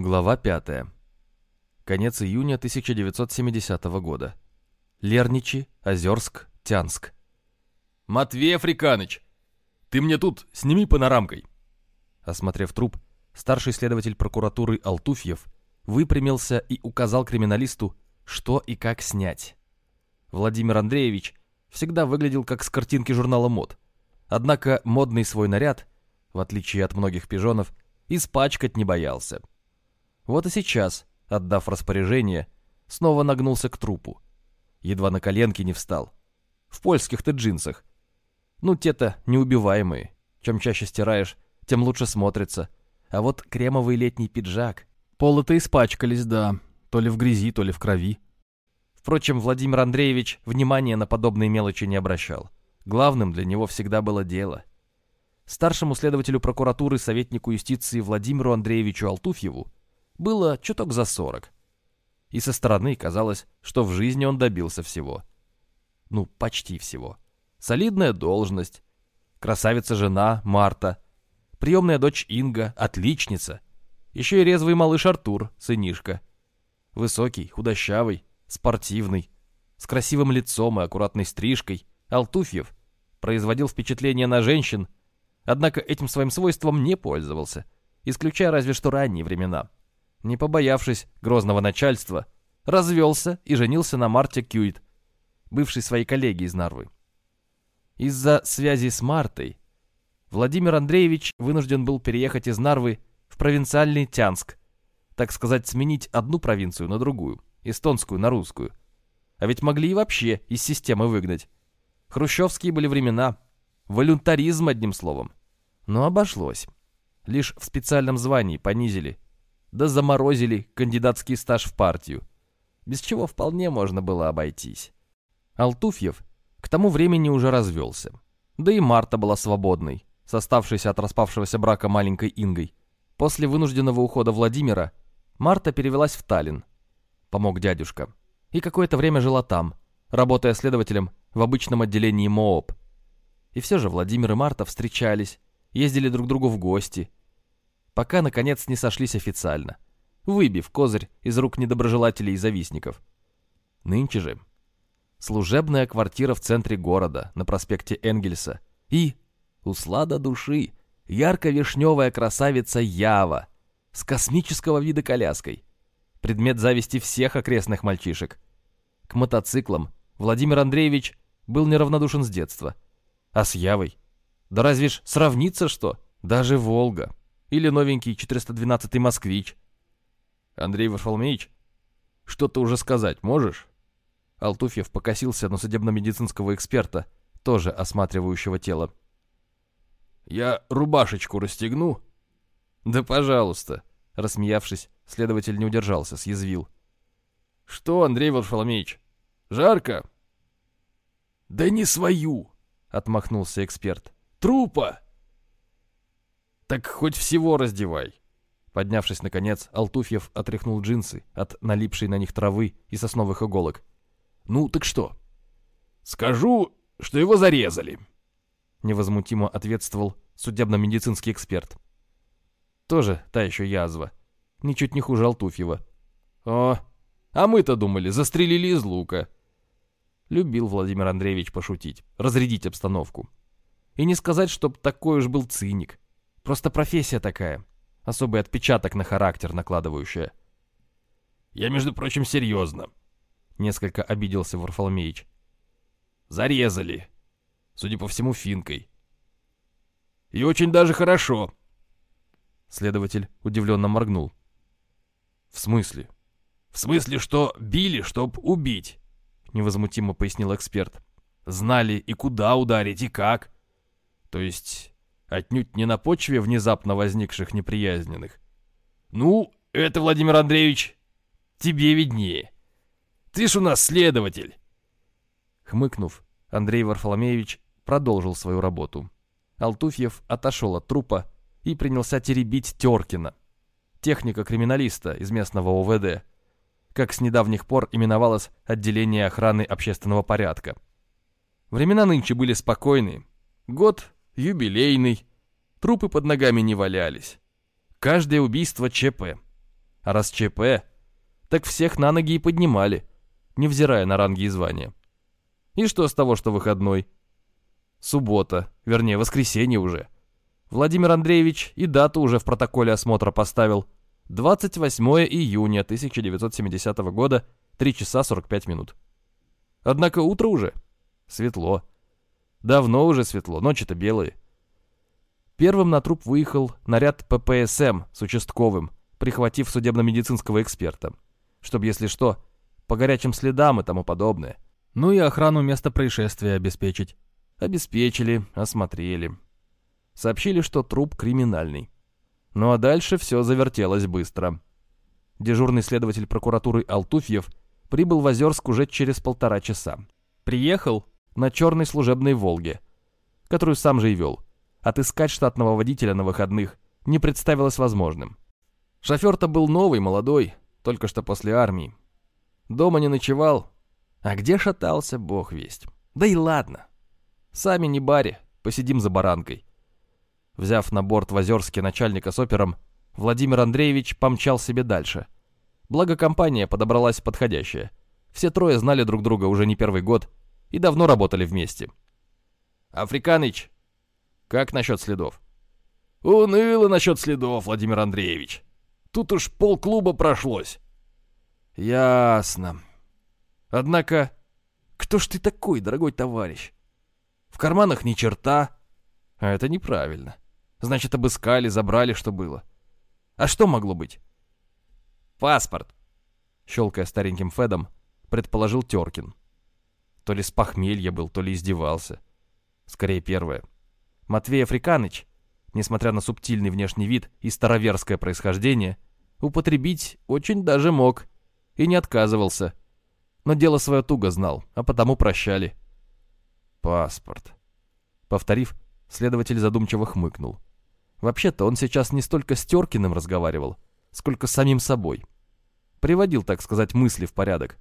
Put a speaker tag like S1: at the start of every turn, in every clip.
S1: Глава 5. Конец июня 1970 года. Лерничи, Озерск, Тянск.
S2: «Матвей Африканыч, ты мне тут сними панорамкой!»
S1: Осмотрев труп, старший следователь прокуратуры Алтуфьев выпрямился и указал криминалисту, что и как снять. Владимир Андреевич всегда выглядел как с картинки журнала мод. Однако модный свой наряд, в отличие от многих пижонов, испачкать не боялся. Вот и сейчас, отдав распоряжение, снова нагнулся к трупу. Едва на коленки не встал. В польских-то джинсах. Ну, те-то неубиваемые. Чем чаще стираешь, тем лучше смотрится. А вот кремовый летний пиджак. Полы-то испачкались, да. То ли в грязи, то ли в крови. Впрочем, Владимир Андреевич внимания на подобные мелочи не обращал. Главным для него всегда было дело. Старшему следователю прокуратуры, советнику юстиции Владимиру Андреевичу Алтуфьеву было чуток за сорок. И со стороны казалось, что в жизни он добился всего. Ну, почти всего. Солидная должность, красавица-жена Марта, приемная дочь Инга, отличница, еще и резвый малыш Артур, сынишка. Высокий, худощавый, спортивный, с красивым лицом и аккуратной стрижкой, Алтуфьев производил впечатление на женщин, однако этим своим свойством не пользовался, исключая разве что ранние времена не побоявшись грозного начальства, развелся и женился на Марте Кьюит, бывшей своей коллеге из Нарвы. Из-за связи с Мартой Владимир Андреевич вынужден был переехать из Нарвы в провинциальный Тянск, так сказать, сменить одну провинцию на другую, эстонскую на русскую. А ведь могли и вообще из системы выгнать. Хрущевские были времена, волюнтаризм одним словом. Но обошлось. Лишь в специальном звании понизили – да заморозили кандидатский стаж в партию, без чего вполне можно было обойтись. Алтуфьев к тому времени уже развелся, да и Марта была свободной, составшейся от распавшегося брака маленькой Ингой. После вынужденного ухода Владимира Марта перевелась в Таллин, помог дядюшка, и какое-то время жила там, работая следователем в обычном отделении МООП. И все же Владимир и Марта встречались, ездили друг к другу в гости – пока, наконец, не сошлись официально, выбив козырь из рук недоброжелателей и завистников. Нынче же служебная квартира в центре города, на проспекте Энгельса, и, услада души, ярко-вишневая красавица Ява с космического вида коляской, предмет зависти всех окрестных мальчишек. К мотоциклам Владимир Андреевич был неравнодушен с детства. А с Явой? Да разве ж сравнится что? Даже Волга. Или новенький 412-й «Москвич». Андрей Варфоломеевич, что ты уже сказать можешь? Алтуфьев покосился на судебно-медицинского эксперта, тоже осматривающего тело. «Я рубашечку расстегну?» «Да пожалуйста», — рассмеявшись, следователь не удержался, съязвил. «Что, Андрей Варфоломеевич, жарко?» «Да не свою!» — отмахнулся эксперт. «Трупа!» «Так хоть всего раздевай!» Поднявшись, наконец, Алтуфьев отряхнул джинсы от налипшей на них травы и сосновых иголок. «Ну, так что?» «Скажу, что его зарезали!» Невозмутимо ответствовал судебно-медицинский эксперт. Тоже та еще язва. Ничуть не хуже Алтуфьева. «О, а мы-то думали, застрелили из лука!» Любил Владимир Андреевич пошутить, разрядить обстановку. И не сказать, чтоб такой уж был циник. Просто профессия такая. Особый отпечаток на характер накладывающая. Я, между прочим, серьезно. Несколько обиделся Варфоломеич. Зарезали. Судя по всему, финкой. И очень даже хорошо. Следователь удивленно моргнул. В смысле? В смысле, что били, чтоб убить, невозмутимо пояснил эксперт. Знали и куда ударить, и как. То есть отнюдь не на почве внезапно возникших неприязненных. «Ну, это, Владимир Андреевич, тебе виднее. Ты ж у нас следователь!» Хмыкнув, Андрей Варфоломеевич продолжил свою работу. Алтуфьев отошел от трупа и принялся теребить Теркина, техника-криминалиста из местного ОВД, как с недавних пор именовалось отделение охраны общественного порядка. Времена нынче были спокойные. Год юбилейный, трупы под ногами не валялись. Каждое убийство ЧП. А раз ЧП, так всех на ноги и поднимали, невзирая на ранги и звания. И что с того, что выходной? Суббота, вернее, воскресенье уже. Владимир Андреевич и дату уже в протоколе осмотра поставил. 28 июня 1970 года, 3 часа 45 минут. Однако утро уже. Светло. Давно уже светло, ночи-то белые. Первым на труп выехал наряд ППСМ с участковым, прихватив судебно-медицинского эксперта. Чтобы, если что, по горячим следам и тому подобное. Ну и охрану места происшествия обеспечить. Обеспечили, осмотрели. Сообщили, что труп криминальный. Ну а дальше все завертелось быстро. Дежурный следователь прокуратуры Алтуфьев прибыл в Озерск уже через полтора часа. Приехал на черной служебной «Волге», которую сам же и вел. Отыскать штатного водителя на выходных не представилось возможным. Шофер-то был новый, молодой, только что после армии. Дома не ночевал, а где шатался, бог весть. Да и ладно. Сами не баре, посидим за баранкой. Взяв на борт в Озерске начальника с опером, Владимир Андреевич помчал себе дальше. Благо компания подобралась подходящая. Все трое знали друг друга уже не первый год и давно работали вместе. «Африканыч, как насчет следов?»
S2: «Уныло насчет следов, Владимир Андреевич. Тут уж полклуба прошлось».
S1: «Ясно. Однако, кто ж ты такой, дорогой товарищ? В карманах ни черта. А это неправильно. Значит, обыскали, забрали, что было. А что могло быть? Паспорт. Щелкая стареньким Федом, предположил Теркин. То ли с похмелья был, то ли издевался. Скорее первое. Матвей Африканыч, несмотря на субтильный внешний вид и староверское происхождение, употребить очень даже мог и не отказывался. Но дело свое туго знал, а потому прощали. Паспорт. Повторив, следователь задумчиво хмыкнул. Вообще-то он сейчас не столько с Теркиным разговаривал, сколько с самим собой. Приводил, так сказать, мысли в порядок.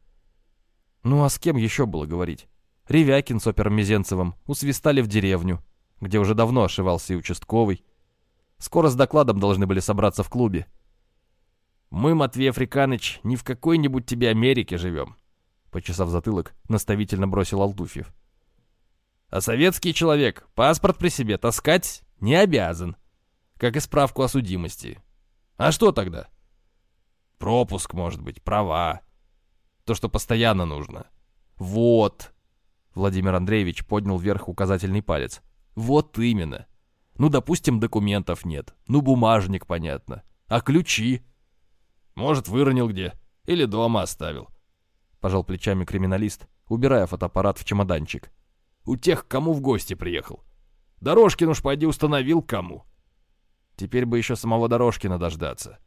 S1: Ну а с кем еще было говорить? Ревякин с опером Мизенцевым усвистали в деревню, где уже давно ошивался и участковый. Скоро с докладом должны были собраться в клубе. «Мы, Матвей Африканыч, не в какой-нибудь тебе Америке живем», почесав затылок, наставительно бросил Алтуфьев. «А советский человек паспорт при себе таскать не обязан, как и справку о судимости. А что тогда?» «Пропуск, может быть, права. То, что постоянно нужно». «Вот!» Владимир Андреевич поднял вверх указательный палец. «Вот именно. Ну, допустим, документов нет. Ну, бумажник, понятно. А ключи?» Может, выронил где. Или дома оставил. Пожал плечами криминалист, убирая фотоаппарат в чемоданчик. У тех, кому в гости приехал. Дорожкин уж пойди установил кому. Теперь бы еще самого Дорожкина дождаться.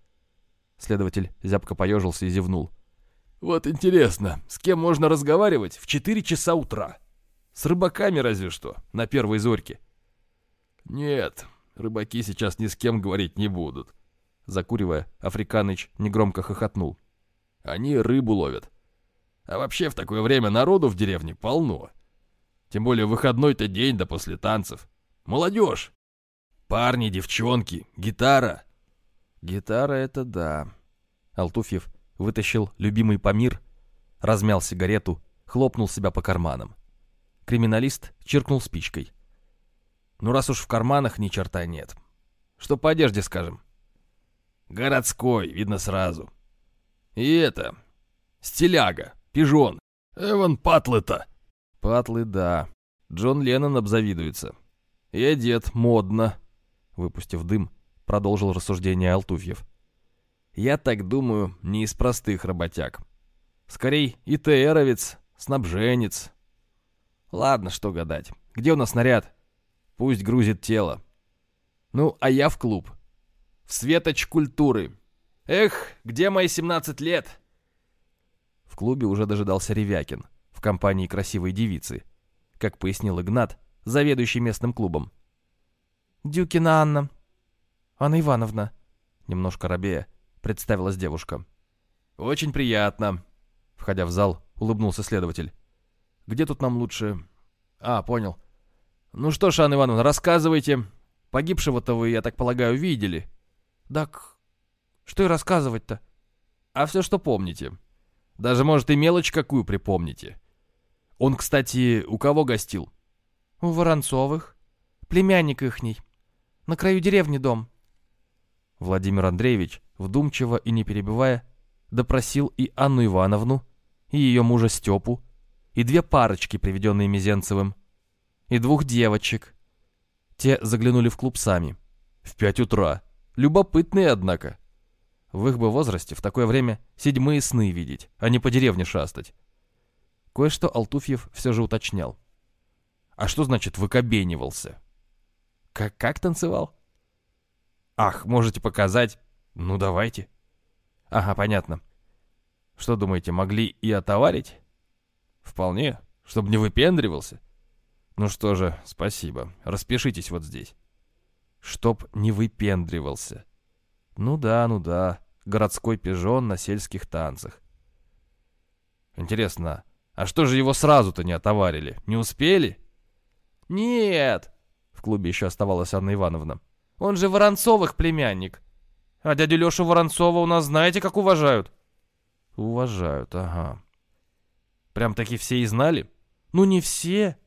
S1: Следователь зябко поежился и зевнул. Вот интересно, с кем можно разговаривать в 4 часа утра? С рыбаками разве что, на первой зорьке. Нет, рыбаки сейчас ни с кем говорить не будут. Закуривая, Африканыч негромко хохотнул. «Они рыбу ловят. А вообще в такое время народу в деревне полно. Тем более выходной-то день да после танцев. Молодежь! Парни, девчонки, гитара!» «Гитара — это да». Алтуфьев вытащил любимый Памир, размял сигарету, хлопнул себя по карманам. Криминалист чиркнул спичкой. «Ну, раз уж в карманах ни черта нет. Что по одежде скажем?» Городской, видно сразу. И это... Стиляга, пижон. Эван Патлы-то. Патлы, да. Джон Леннон обзавидуется. И одет модно. Выпустив дым, продолжил рассуждение Алтуфьев. Я так думаю, не из простых работяг. Скорей ИТРовец, снабженец. Ладно, что гадать. Где у нас наряд? Пусть грузит тело. Ну, а я в клуб. В светоч культуры. Эх, где мои 17 лет? В клубе уже дожидался Ревякин в компании красивой девицы, как пояснил Игнат, заведующий местным клубом. «Дюкина Анна. Анна Ивановна», немножко робея, представилась девушка. «Очень приятно», — входя в зал, улыбнулся следователь. «Где тут нам лучше...» «А, понял. Ну что ж, Анна Ивановна, рассказывайте. Погибшего-то вы, я так полагаю, видели?» «Так, что и рассказывать-то?»
S2: а все, что помните. Даже, может, и мелочь какую припомните. Он, кстати, у кого гостил?
S3: У Воронцовых. Племянник ихний. На краю деревни дом.
S1: Владимир Андреевич, вдумчиво и не перебивая, допросил и Анну Ивановну, и ее мужа Степу, и две парочки, приведенные Мизенцевым, и двух девочек. Те заглянули в клуб сами. В пять утра. Любопытные, однако. В их бы возрасте в такое время седьмые сны видеть, а не по деревне шастать. Кое-что Алтуфьев все же уточнял. А что значит выкобенивался? Как, как танцевал? Ах, можете показать? Ну, давайте. Ага, понятно. Что думаете, могли и отоварить? Вполне, чтобы не выпендривался. Ну что же, спасибо. Распишитесь вот здесь. Чтоб не выпендривался. Ну да, ну да. Городской пижон на сельских танцах. Интересно, а что же его сразу-то не отоварили? Не успели?
S3: Нет,
S1: в клубе еще оставалась Анна Ивановна.
S3: Он же Воронцовых племянник. А дядю Лешу Воронцова у нас знаете, как уважают?
S1: Уважают, ага. Прям таки все и знали?
S3: Ну не все.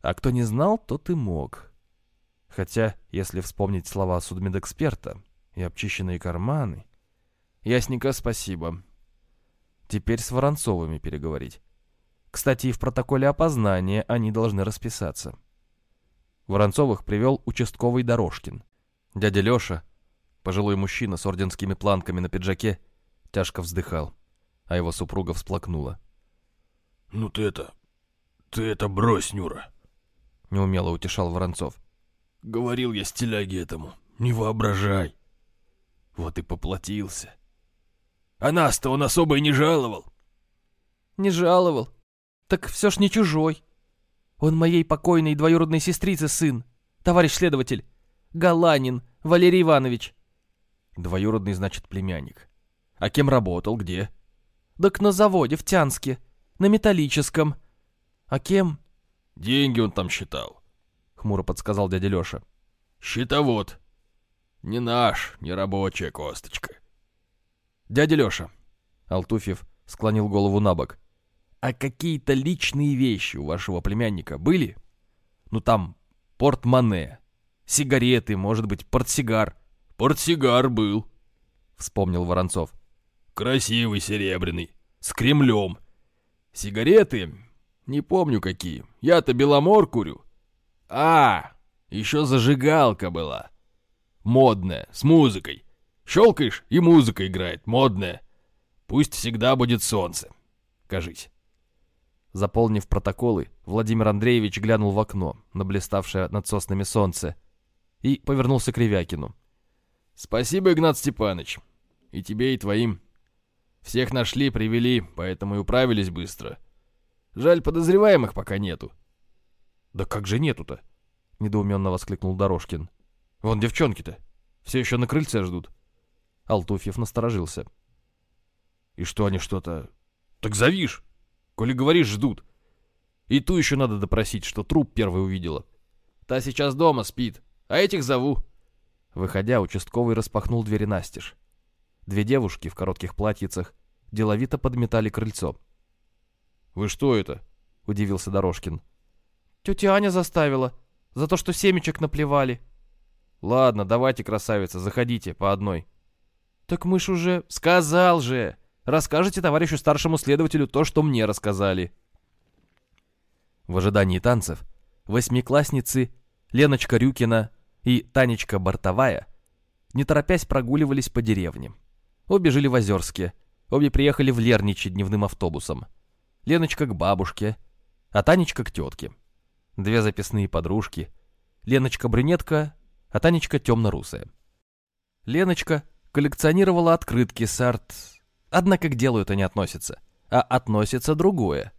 S1: А кто не знал, тот и мог. Хотя, если вспомнить слова судмедэксперта и обчищенные карманы... Ясненько, спасибо. Теперь с Воронцовыми переговорить. Кстати, и в протоколе опознания они должны расписаться. Воронцовых привел участковый Дорожкин. Дядя Леша, пожилой мужчина с орденскими планками на пиджаке, тяжко вздыхал, а его супруга всплакнула.
S2: «Ну ты это... ты это брось, Нюра!»
S1: Неумело утешал Воронцов.
S2: «Говорил я стиляге этому, не воображай!»
S1: Вот и поплатился.
S2: А нас-то он особо и не жаловал.
S3: Не жаловал. Так все ж не чужой. Он моей покойной двоюродной сестрицы сын, товарищ следователь. Галанин Валерий Иванович.
S1: Двоюродный, значит, племянник. А кем работал, где?
S3: Так на заводе в Тянске, на металлическом. А кем?
S2: Деньги он там считал,
S1: хмуро подсказал дядя Леша.
S2: Счетовод. Не наш, не рабочая косточка.
S1: Дядя Леша. Алтуфьев склонил голову на бок. А какие-то личные вещи у вашего племянника были? Ну там, портмоне, сигареты, может быть, портсигар.
S2: Портсигар был,
S1: вспомнил Воронцов.
S2: Красивый серебряный, с Кремлем. Сигареты, не помню какие. Я-то Беломор курю. А, еще зажигалка была. Модная, с музыкой. Щелкаешь, и музыка играет, модная. Пусть всегда будет солнце. Кажись.
S1: Заполнив протоколы, Владимир Андреевич глянул в окно, на блиставшее над соснами солнце, и повернулся к Ревякину.
S2: «Спасибо, Игнат Степанович. И тебе, и твоим. Всех нашли, привели, поэтому и управились быстро. Жаль, подозреваемых пока нету».
S1: «Да как же нету-то?» — недоуменно воскликнул Дорожкин. «Вон девчонки-то. Все еще на крыльце ждут». Алтуфьев насторожился.
S2: «И что они что-то...» «Так зовишь!» Коли говоришь, ждут. И ту еще надо допросить, что труп первый увидела. Та сейчас дома спит, а этих зову.
S1: Выходя, участковый распахнул двери настежь. Две девушки в коротких платьицах деловито подметали крыльцо.
S2: «Вы что это?»
S1: — удивился Дорожкин.
S3: «Тетя Аня заставила, за то, что семечек наплевали».
S1: «Ладно, давайте, красавица, заходите по одной».
S3: «Так мы ж уже...»
S1: «Сказал же!» Расскажите товарищу старшему следователю то, что мне рассказали». В ожидании танцев восьмиклассницы Леночка Рюкина и Танечка Бортовая, не торопясь, прогуливались по деревне. Обе жили в Озерске, обе приехали в Лерничи дневным автобусом. Леночка к бабушке, а Танечка к тетке. Две записные подружки. Леночка брюнетка, а Танечка темно-русая. Леночка коллекционировала открытки с арт Однако к делу это не относится, а относится другое.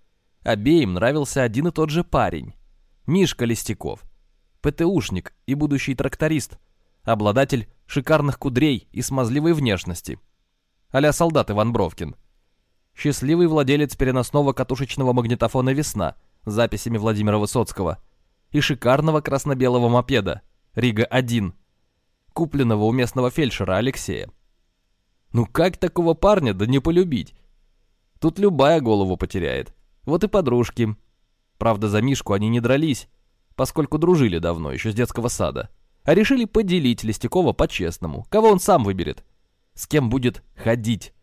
S1: Обеим нравился один и тот же парень. Мишка Листяков. ПТУшник и будущий тракторист. Обладатель шикарных кудрей и смазливой внешности. а солдат Иван Бровкин. Счастливый владелец переносного катушечного магнитофона «Весна» с записями Владимира Высоцкого и шикарного красно-белого мопеда «Рига-1», купленного у местного фельдшера Алексея. Ну как такого парня да не полюбить? Тут любая голову потеряет. Вот и подружки. Правда, за Мишку они не дрались, поскольку дружили давно, еще с детского сада. А решили поделить Листякова по-честному, кого он сам выберет. С кем будет ходить.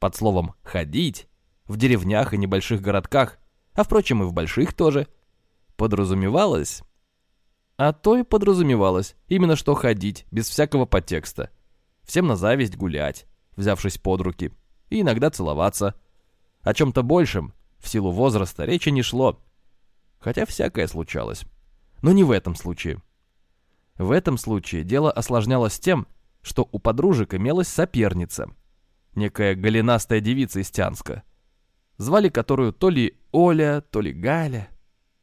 S1: Под словом «ходить» в деревнях и небольших городках, а впрочем и в больших тоже, подразумевалось... А то и подразумевалось, именно что ходить, без всякого подтекста. Всем на зависть гулять, взявшись под руки, и иногда целоваться. О чем-то большем, в силу возраста, речи не шло. Хотя всякое случалось. Но не в этом случае. В этом случае дело осложнялось тем, что у подружек имелась соперница. Некая голенастая девица из Тянска. Звали которую то ли Оля, то ли Галя.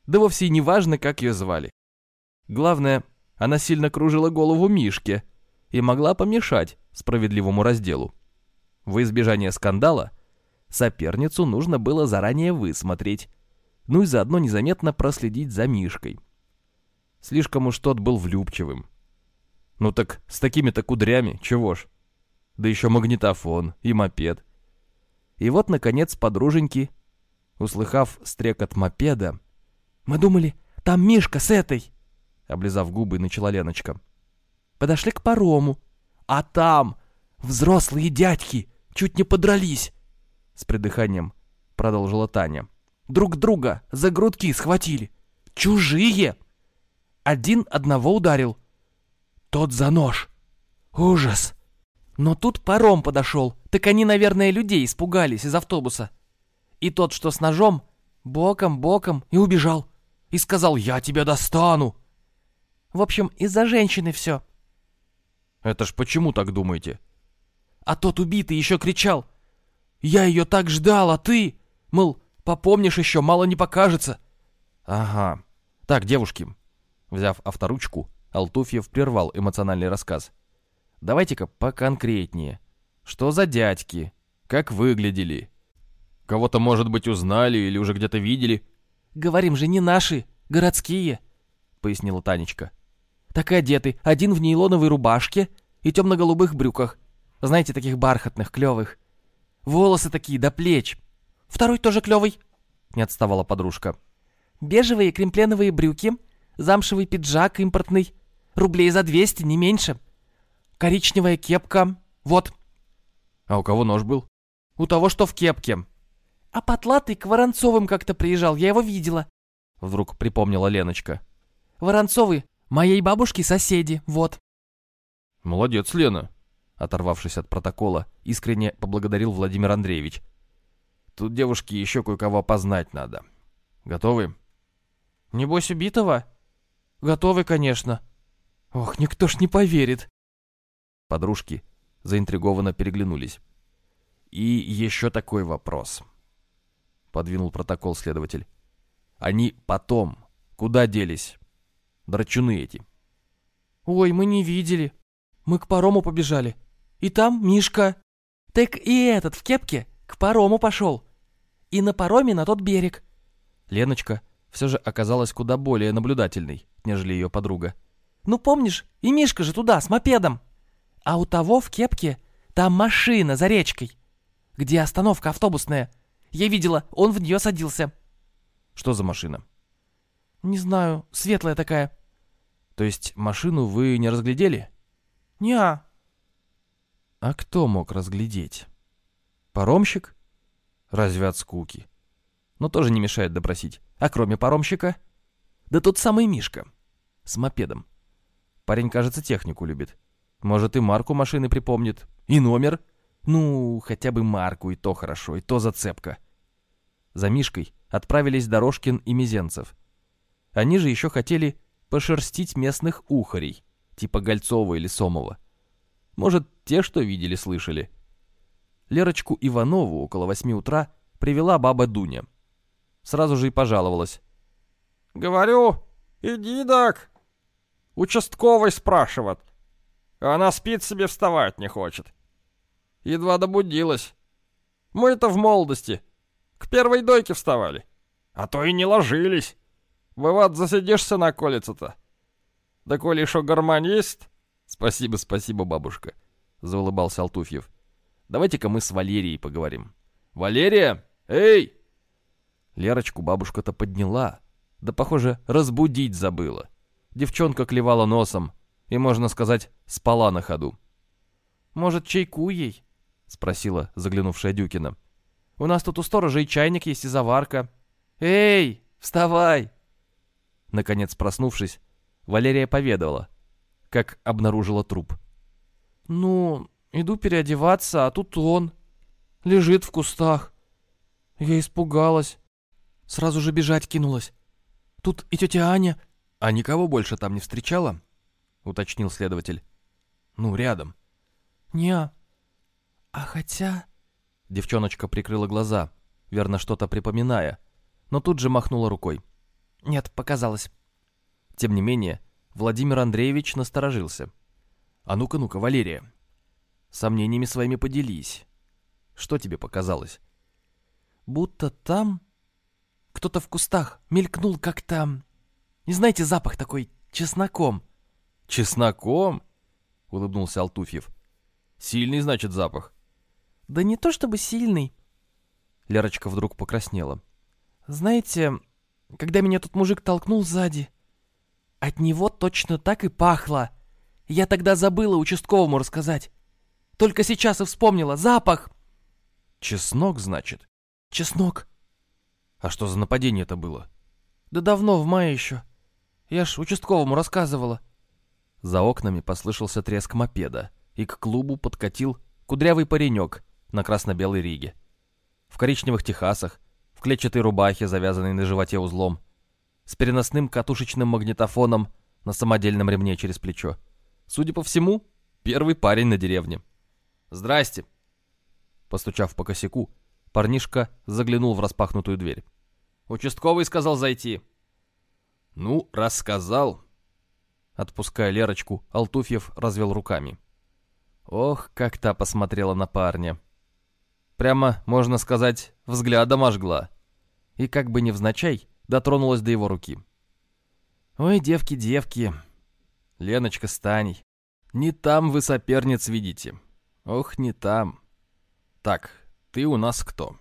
S1: Да вовсе и не важно, как ее звали. Главное, она сильно кружила голову Мишке и могла помешать справедливому разделу. В избежание скандала соперницу нужно было заранее высмотреть, ну и заодно незаметно проследить за Мишкой. Слишком уж тот был влюбчивым. Ну так с такими-то кудрями, чего ж? Да еще магнитофон и мопед. И вот, наконец, подруженьки, услыхав стрекот мопеда, «Мы думали, там Мишка с этой!» Облизав губы, начала Леночка. «Подошли к парому, а там взрослые дядьки чуть не подрались!» С придыханием продолжила Таня. «Друг друга за грудки схватили! Чужие!» Один одного ударил. Тот за нож. Ужас! Но тут паром подошел, так они, наверное, людей испугались из автобуса. И тот, что с ножом, боком-боком и убежал. И сказал, я тебя достану. В общем, из-за женщины все. Это ж почему так думаете?
S3: А тот убитый еще кричал. Я ее так ждал, а ты? Мол, попомнишь еще, мало не покажется.
S1: Ага. Так, девушки. Взяв авторучку, Алтуфьев прервал эмоциональный рассказ. Давайте-ка поконкретнее. Что за дядьки? Как выглядели? Кого-то, может быть, узнали или уже где-то видели?
S3: Говорим же, не наши, городские, пояснила Танечка. Так и одеты, один в нейлоновой рубашке и темно-голубых брюках. Знаете, таких бархатных, клевых. Волосы такие до плеч. Второй тоже клевый, не отставала подружка. Бежевые кремпленовые брюки, замшевый пиджак импортный, рублей за 200, не меньше. Коричневая кепка, вот.
S1: А у кого нож был?
S3: У того, что в кепке. А потлатый к Воронцовым как-то приезжал, я его видела. Вдруг припомнила Леночка. Воронцовы Моей бабушки соседи, вот.
S1: Молодец, Лена. Оторвавшись от протокола, искренне поблагодарил Владимир Андреевич. Тут девушки еще кое-кого опознать надо. Готовы?
S3: Небось убитого? Готовы, конечно. Ох, никто ж не поверит.
S1: Подружки заинтригованно переглянулись. И еще такой вопрос. Подвинул протокол следователь. Они потом куда делись? драчуны эти.
S3: Ой, мы не видели. Мы к парому побежали. И там Мишка. Так и этот в кепке к парому пошел. И на пароме на тот берег.
S1: Леночка все же оказалась куда более наблюдательной, нежели ее подруга.
S3: Ну помнишь, и Мишка же туда, с мопедом. А у того в кепке там машина за речкой. Где остановка автобусная. Я видела, он в нее садился.
S1: Что за машина?
S3: Не знаю, светлая такая.
S1: То есть машину вы не разглядели?
S3: Не.
S1: А кто мог разглядеть? Паромщик? Разве от скуки? Но тоже не мешает допросить. А кроме паромщика? Да тот самый Мишка. С мопедом. Парень, кажется, технику любит. Может, и марку машины припомнит. И номер. Ну, хотя бы марку, и то хорошо, и то зацепка. За Мишкой отправились Дорожкин и Мизенцев. Они же еще хотели пошерстить местных ухарей, типа Гольцова или Сомова. Может, те, что видели, слышали. Лерочку Иванову около восьми утра привела баба Дуня. Сразу же и пожаловалась.
S4: «Говорю, иди, так. Участковый спрашивает. Она спит себе вставать не хочет. Едва добудилась. Мы-то в молодости. К первой дойке вставали. А то и не ложились. Бывает, засидишься на колице-то. Да коли еще гармонь есть...
S1: Спасибо, спасибо, бабушка, заулыбался Алтуфьев. Давайте-ка мы с Валерией поговорим.
S2: Валерия! Эй!»
S1: Лерочку бабушка-то подняла, да, похоже, разбудить забыла. Девчонка клевала носом и, можно сказать, спала на ходу.
S3: «Может, чайку ей?» — спросила заглянувшая Дюкина. «У нас тут у сторожа и чайник есть, и заварка. Эй, вставай!»
S1: Наконец, проснувшись, Валерия поведала, как обнаружила труп.
S3: «Ну, иду переодеваться, а тут он. Лежит в кустах. Я испугалась. Сразу же бежать кинулась. Тут и тетя Аня...»
S1: «А никого больше там не встречала?» — уточнил следователь. «Ну, рядом».
S3: «Не, а хотя...»
S1: Девчоночка прикрыла глаза, верно что-то припоминая, но тут же махнула рукой.
S3: «Нет, показалось».
S1: Тем не менее, Владимир Андреевич насторожился. «А ну-ка, ну-ка, Валерия, сомнениями своими поделись. Что тебе показалось?»
S3: «Будто там кто-то в кустах мелькнул как-то... Не знаете, запах такой чесноком».
S1: «Чесноком?» — улыбнулся Алтуфьев. «Сильный, значит, запах».
S3: «Да не то чтобы сильный».
S1: Лерочка вдруг покраснела.
S3: «Знаете, когда меня тут мужик толкнул сзади, от него точно так и пахло. Я тогда забыла участковому рассказать. Только сейчас и вспомнила. Запах!»
S1: «Чеснок, значит?»
S3: «Чеснок».
S1: «А что за нападение это было?»
S3: «Да давно, в мае еще. Я ж участковому рассказывала».
S1: За окнами послышался треск мопеда, и к клубу подкатил кудрявый паренек на красно-белой риге. В коричневых техасах, в клетчатой рубахе, завязанной на животе узлом, с переносным катушечным магнитофоном на самодельном ремне через плечо. Судя по всему, первый парень на деревне. «Здрасте!» Постучав по косяку, парнишка заглянул в распахнутую дверь. «Участковый сказал зайти». «Ну, рассказал». Отпуская Лерочку, Алтуфьев развел руками. Ох, как та посмотрела на парня. Прямо, можно сказать, взглядом ожгла. И как бы невзначай, дотронулась до его руки. «Ой, девки, девки, Леночка, стань. Не там вы соперниц видите. Ох, не там. Так, ты у нас кто?»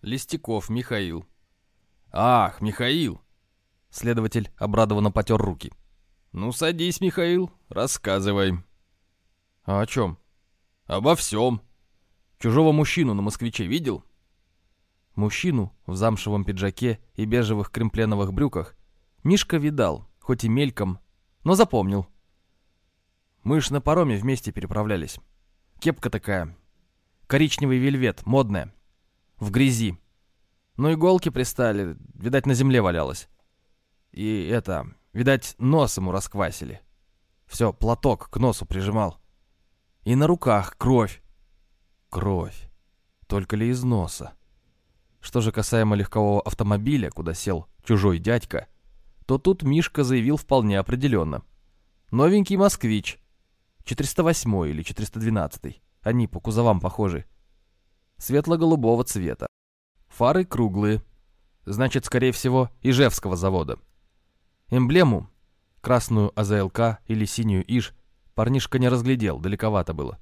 S1: «Листяков Михаил». «Ах, Михаил!» Следователь обрадованно потер руки. «Ну, садись, Михаил, рассказывай». «А о чем?» «Обо всем. Чужого мужчину на москвиче видел?» Мужчину в замшевом пиджаке и бежевых кремпленовых брюках Мишка видал, хоть и мельком, но запомнил. Мы ж на пароме вместе переправлялись. Кепка такая. Коричневый вельвет, модная. В грязи. Ну иголки пристали, видать, на земле валялась. И это, видать, нос ему расквасили. Все, платок к носу прижимал. И на руках кровь. Кровь. Только ли из носа? Что же касаемо легкового автомобиля, куда сел чужой дядька, то тут Мишка заявил вполне определенно. Новенький москвич. 408 или 412. Они по кузовам похожи. Светло-голубого цвета. Фары круглые. Значит, скорее всего, Ижевского завода. Эмблему, красную АЗЛК или синюю Иж, парнишка не разглядел, далековато было.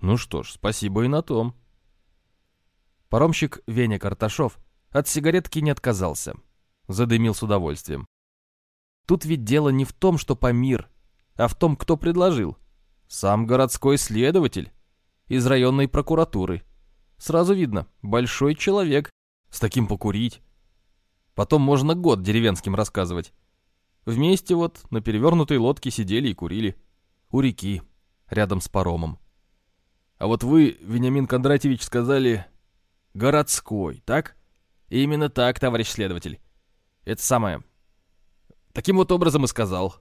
S1: Ну что ж, спасибо и на том. Паромщик Веня Карташов от сигаретки не отказался. Задымил с удовольствием. Тут ведь дело не в том, что Памир, а в том, кто предложил. Сам городской следователь из районной прокуратуры. Сразу видно, большой человек, с таким покурить. Потом можно год деревенским рассказывать. Вместе вот на перевернутой лодке сидели и курили. У реки, рядом с паромом. А вот вы, Вениамин Кондратьевич, сказали, Городской, так? Именно так, товарищ следователь. Это самое. Таким вот образом и сказал.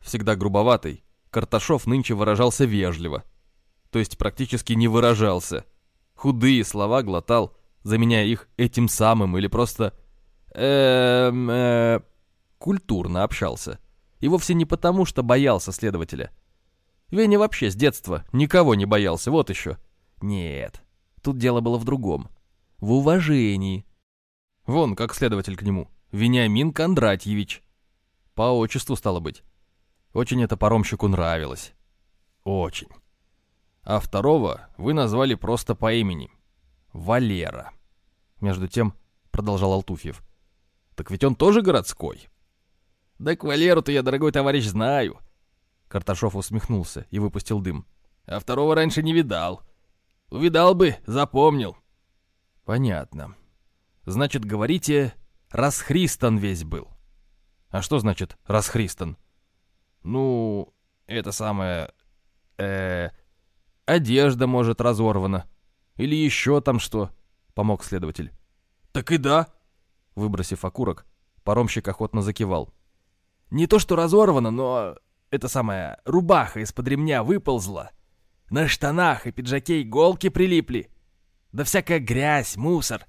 S1: Всегда грубоватый, Карташов нынче выражался вежливо. То есть практически не выражался. Худые слова глотал, заменяя их этим самым или просто... Эм... Э, культурно общался. И вовсе не потому, что боялся следователя. Веня вообще с детства никого не боялся, вот еще. Нет, Тут дело было в другом. В уважении. Вон, как следователь к нему. Вениамин Кондратьевич. По отчеству стало быть. Очень это паромщику нравилось. Очень.
S2: А второго вы назвали просто по имени. Валера.
S1: Между тем, продолжал Алтуфьев.
S2: Так ведь он тоже городской. Да к Валеру-то я, дорогой товарищ, знаю.
S1: Карташов усмехнулся и выпустил дым.
S2: А второго раньше не видал. Увидал бы, запомнил.
S1: Понятно. Значит, говорите, расхристан весь был. А что значит расхристан?
S2: Ну, это самое... э
S1: Одежда, может, разорвана. Или еще там что, помог следователь.
S2: Так и да.
S1: Выбросив окурок, паромщик охотно закивал.
S2: Не то что разорвана, но это самая рубаха из-под ремня выползла. На штанах и пиджаке иголки прилипли. Да всякая грязь, мусор.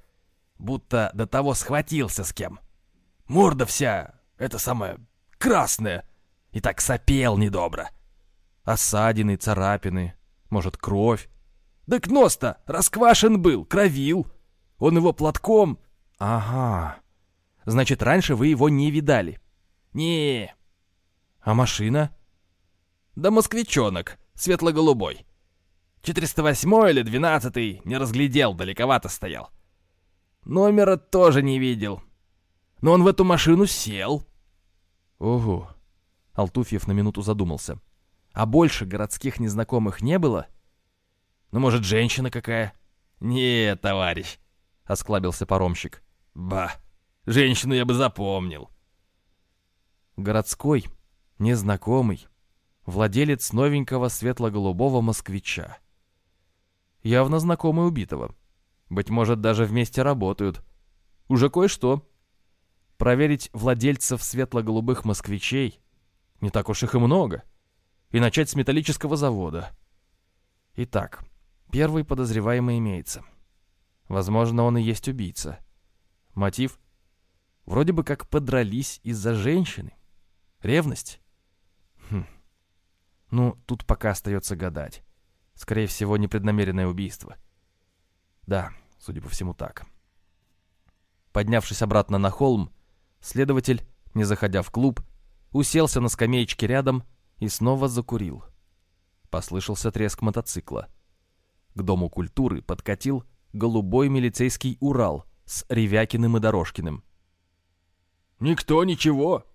S2: Будто до того схватился с кем. Морда вся, это самая, красная. И так сопел недобро.
S1: Осадины, царапины, может, кровь.
S2: Да нос-то расквашен был, кровил. Он его платком...
S1: Ага. Значит, раньше вы его не видали?
S2: Не.
S1: А машина?
S2: Да москвичонок, светло-голубой. 408 или 12 не разглядел, далековато стоял. Номера тоже не видел. Но он в эту машину сел.
S1: Ого. Алтуфьев на минуту задумался. А больше городских незнакомых не было?
S2: Ну, может, женщина какая? Нет, товарищ, осклабился паромщик. Ба, женщину я бы запомнил.
S1: Городской, незнакомый, владелец новенького светло-голубого москвича. Явно знакомый убитого. Быть может, даже вместе работают. Уже кое-что. Проверить владельцев светло-голубых москвичей не так уж их и много. И начать с металлического завода. Итак, первый подозреваемый имеется. Возможно, он и есть убийца. Мотив? Вроде бы как подрались из-за женщины. Ревность? Хм. Ну, тут пока остается гадать. Скорее всего, непреднамеренное убийство. Да, судя по всему, так. Поднявшись обратно на холм, следователь, не заходя в клуб, уселся на скамеечке рядом и снова закурил. Послышался треск мотоцикла. К Дому культуры подкатил голубой милицейский Урал с Ревякиным и Дорожкиным.
S2: «Никто ничего!»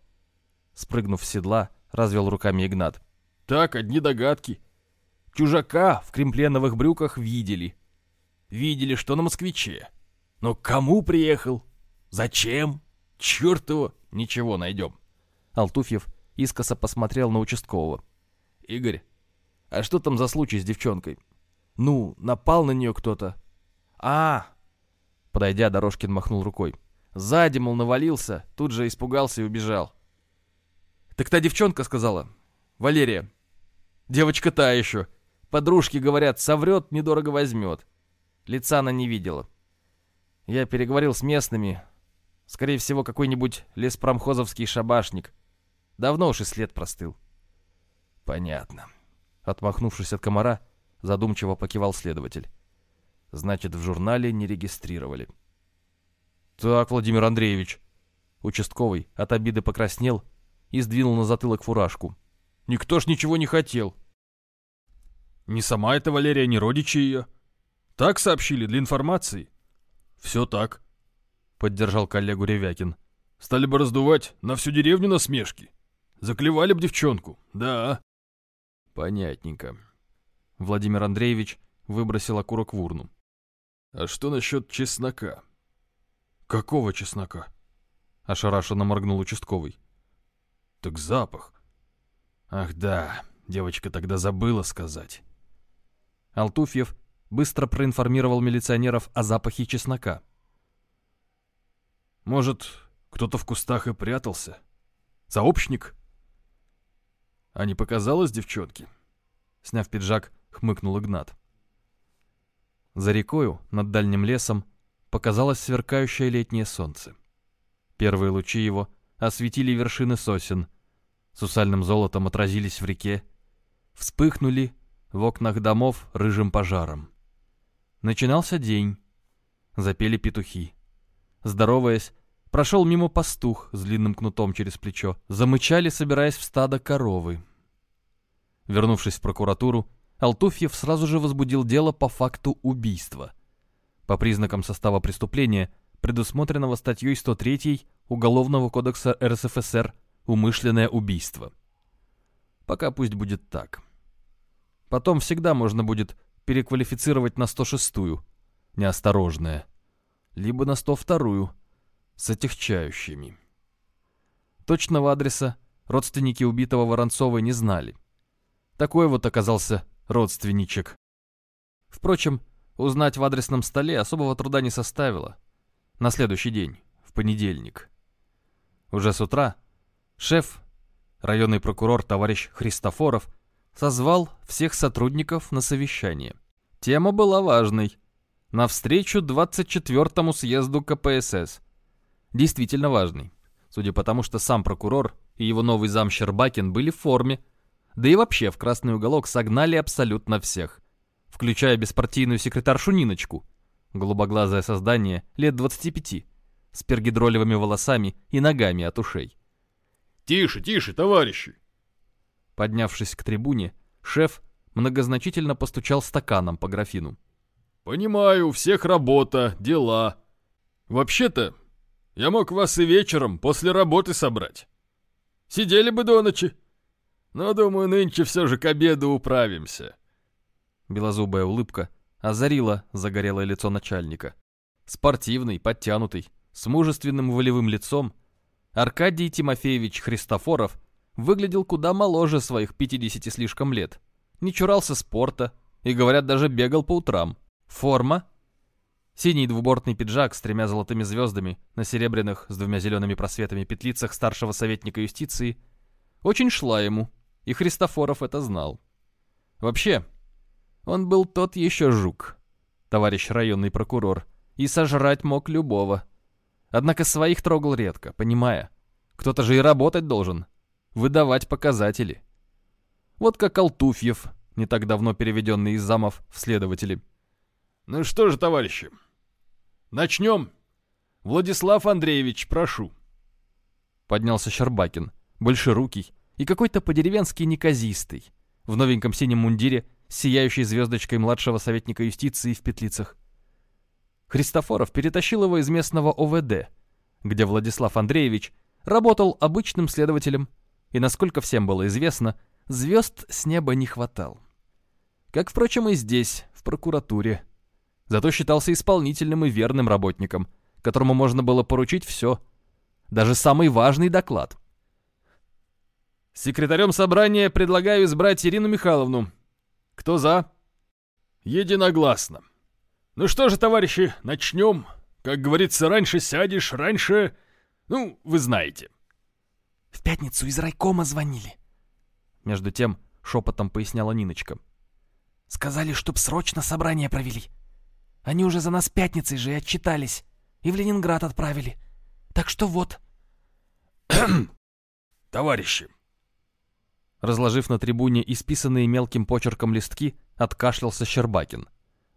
S1: Спрыгнув с седла, развел руками Игнат.
S2: «Так, одни догадки. Чужака в кремпленовых брюках видели. Видели, что на москвиче. Но кому приехал? Зачем? Черт его, ничего найдем.
S1: Алтуфьев искоса посмотрел на участкового.
S2: «Игорь, а что там за случай с девчонкой?
S1: Ну, напал на нее кто-то».
S2: «А!»
S1: Подойдя, Дорожкин махнул рукой.
S2: Сзади, мол, навалился, тут же испугался и убежал.
S1: «Так та девчонка сказала. Валерия. Девочка та еще. Подружки говорят, соврет, недорого возьмет. Лица она не видела. Я переговорил с местными. Скорее всего, какой-нибудь леспромхозовский шабашник. Давно уж и след простыл.
S2: Понятно.
S1: Отмахнувшись от комара, задумчиво покивал следователь. Значит, в журнале не регистрировали. Так, Владимир Андреевич. Участковый от обиды покраснел и сдвинул на затылок фуражку. Никто ж ничего не хотел.
S2: Не сама эта Валерия, не родичи ее. Так сообщили для информации. Все так. Поддержал коллегу Ревякин. Стали бы раздувать на всю деревню насмешки. Заклевали б девчонку, да.
S1: Понятненько. Владимир Андреевич выбросил окурок в урну.
S2: А что насчет чеснока?
S1: Какого чеснока? Ошарашенно моргнул участковый.
S2: Так запах. Ах да, девочка тогда забыла сказать.
S1: Алтуфьев быстро проинформировал милиционеров о запахе чеснока.
S2: «Может, кто-то в кустах и прятался? Сообщник?» «А не показалось девчонке?»
S1: Сняв пиджак, хмыкнул Игнат. За рекою, над дальним лесом, показалось сверкающее летнее солнце. Первые лучи его осветили вершины сосен, сусальным золотом отразились в реке, вспыхнули в окнах домов рыжим пожаром. Начинался день. Запели петухи. Здороваясь, прошел мимо пастух с длинным кнутом через плечо. Замычали, собираясь в стадо коровы. Вернувшись в прокуратуру, Алтуфьев сразу же возбудил дело по факту убийства. По признакам состава преступления, предусмотренного статьей 103 Уголовного кодекса РСФСР «Умышленное убийство». Пока пусть будет так. Потом всегда можно будет переквалифицировать на 106-ю, неосторожное, либо на 102-ю, с отягчающими. Точного адреса родственники убитого Воронцова не знали. Такой вот оказался родственничек. Впрочем, узнать в адресном столе особого труда не составило. На следующий день, в понедельник. Уже с утра шеф, районный прокурор товарищ Христофоров, созвал всех сотрудников на совещание. Тема была важной. Навстречу 24-му съезду КПСС. Действительно важный. Судя по тому, что сам прокурор и его новый зам Щербакин были в форме, да и вообще в красный уголок согнали абсолютно всех, включая беспартийную секретаршу Ниночку, голубоглазое создание лет 25, с пергидролевыми волосами и ногами от ушей.
S2: «Тише, тише, товарищи!»
S1: Поднявшись к трибуне, шеф многозначительно постучал стаканом по графину.
S2: «Понимаю, у всех работа, дела. Вообще-то, я мог вас и вечером после работы собрать. Сидели бы до ночи. Но, думаю, нынче все же к обеду управимся».
S1: Белозубая улыбка озарила загорелое лицо начальника. Спортивный, подтянутый, с мужественным волевым лицом, Аркадий Тимофеевич Христофоров выглядел куда моложе своих 50 слишком лет. Не чурался спорта и, говорят, даже бегал по утрам. Форма. Синий двубортный пиджак с тремя золотыми звездами на серебряных с двумя зелеными просветами петлицах старшего советника юстиции очень шла ему, и Христофоров это знал. Вообще, он был тот еще жук, товарищ районный прокурор, и сожрать мог любого. Однако своих трогал редко, понимая, кто-то же и работать должен, выдавать показатели. Вот как Алтуфьев, не так давно переведенный из замов в следователи.
S2: «Ну что же, товарищи, начнем. Владислав Андреевич, прошу».
S1: Поднялся Щербакин, большерукий и какой-то по-деревенски неказистый, в новеньком синем мундире, сияющей звездочкой младшего советника юстиции в петлицах. Христофоров перетащил его из местного ОВД, где Владислав Андреевич работал обычным следователем, и, насколько всем было известно, звезд с неба не хватал. Как, впрочем, и здесь, в прокуратуре. Зато считался исполнительным и верным работником, которому можно было поручить все, даже самый важный доклад. Секретарем собрания предлагаю избрать Ирину Михайловну. Кто за?
S2: Единогласно. Ну что же, товарищи, начнем. Как говорится, раньше сядешь, раньше... Ну, вы знаете.
S3: В пятницу из райкома звонили.
S1: Между тем шепотом поясняла Ниночка.
S3: Сказали, чтоб срочно собрание провели. Они уже за нас пятницей же и отчитались. И в Ленинград отправили. Так что вот.
S2: Товарищи.
S1: Разложив на трибуне исписанные мелким почерком листки, откашлялся Щербакин.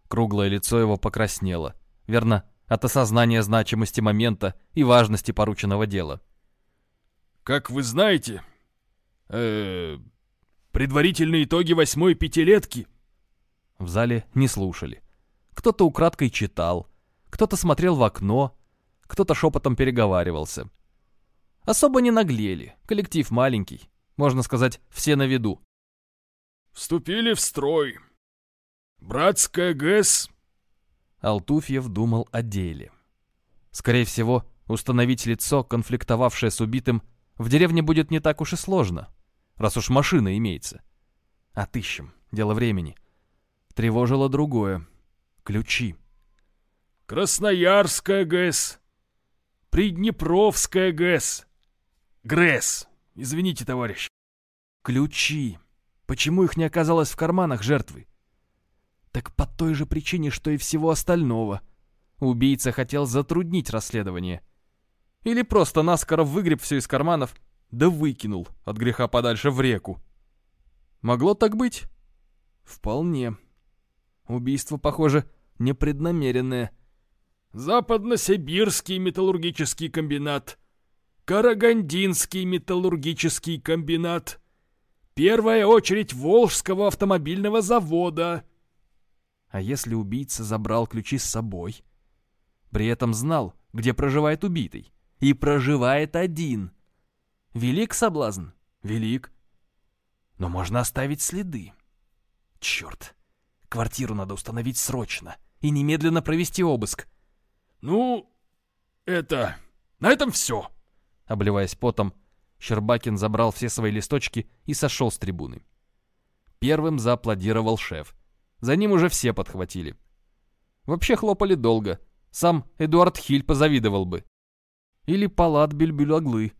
S1: Круглое лицо его покраснело. Верно, от осознания значимости момента и важности порученного дела.
S2: «Как вы знаете, э, предварительные итоги восьмой пятилетки...»
S1: В зале не слушали. Кто-то украдкой читал, кто-то смотрел в окно, кто-то шепотом переговаривался. Особо не наглели, коллектив маленький, можно сказать, все на виду.
S2: «Вступили в строй», «Братская ГЭС...»
S1: Алтуфьев думал о деле. Скорее всего, установить лицо, конфликтовавшее с убитым, в деревне будет не так уж и сложно, раз уж машина имеется. Отыщем, дело времени. Тревожило другое. Ключи.
S2: «Красноярская ГЭС...» «Приднепровская ГЭС...» «ГРЭС...» Извините, товарищ.
S1: Ключи. Почему их не оказалось в карманах жертвы? Так по той же причине, что и всего остального. Убийца хотел затруднить расследование. Или просто наскоро выгреб все из карманов, да выкинул от греха подальше в реку. Могло так быть? Вполне. Убийство, похоже, непреднамеренное.
S2: Западносибирский металлургический комбинат, Карагандинский металлургический комбинат, Первая очередь Волжского автомобильного завода.
S1: А если убийца забрал ключи с собой? При этом знал, где проживает убитый. И проживает один. Велик соблазн? Велик. Но можно оставить следы. Черт. Квартиру надо установить срочно. И немедленно провести обыск.
S2: Ну, это... На этом все.
S1: Обливаясь потом, Щербакин забрал все свои листочки и сошел с трибуны. Первым зааплодировал шеф. За ним уже все подхватили. Вообще хлопали долго. Сам Эдуард Хиль позавидовал бы. Или Палат Бельбюлаглы.